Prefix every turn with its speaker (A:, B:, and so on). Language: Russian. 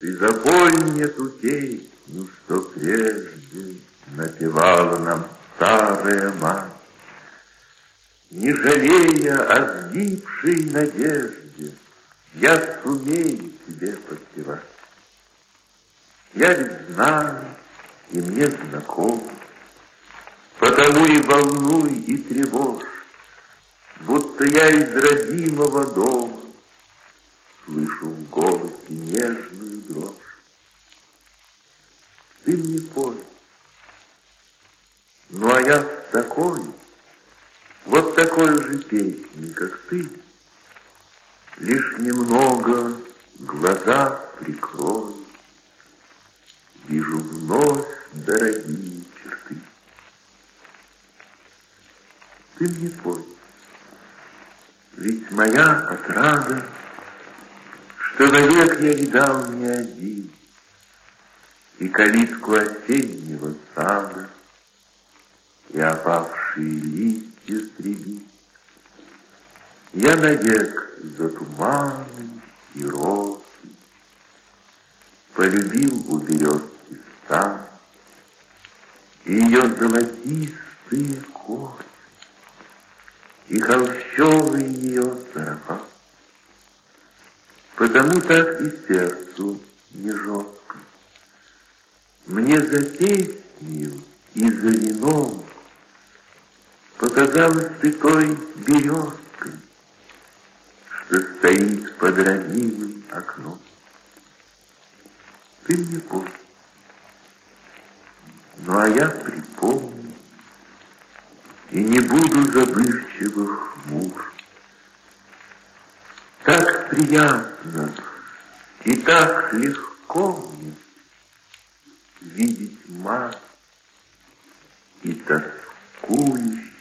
A: Ты запой мне ту песню, что прежде Напевала нам старая мать, Не жалея о сгибшей надежде, Я сумею тебе подпевать. Я ведь знаю, и мне знаком, Потому и волнуй, и тревожь, Будто я из родимого дома Слышу в голосе нежную дрожь. Ты мне пой, ну а я такой, вот такой же песней, как ты, Лишь немного глаза прикрою, Вижу вновь дорогие черты. Ты мне пой, ведь моя отрада — Человек я видал не один, И калитку осеннего сада, И опавшие листья среди. Я навек за туманы и росы Полюбил у березки стан, И ее золотистые косы, И холщовый ее сарафан. Потому так и сердцу не жестко. Мне за песнью и за вином Показалась ты той березкой, Что стоит под родимым окном. Ты мне пой, ну а я припомню И не буду забывчивых муж. Так приятно. И так легко мне видеть мать и тоскующий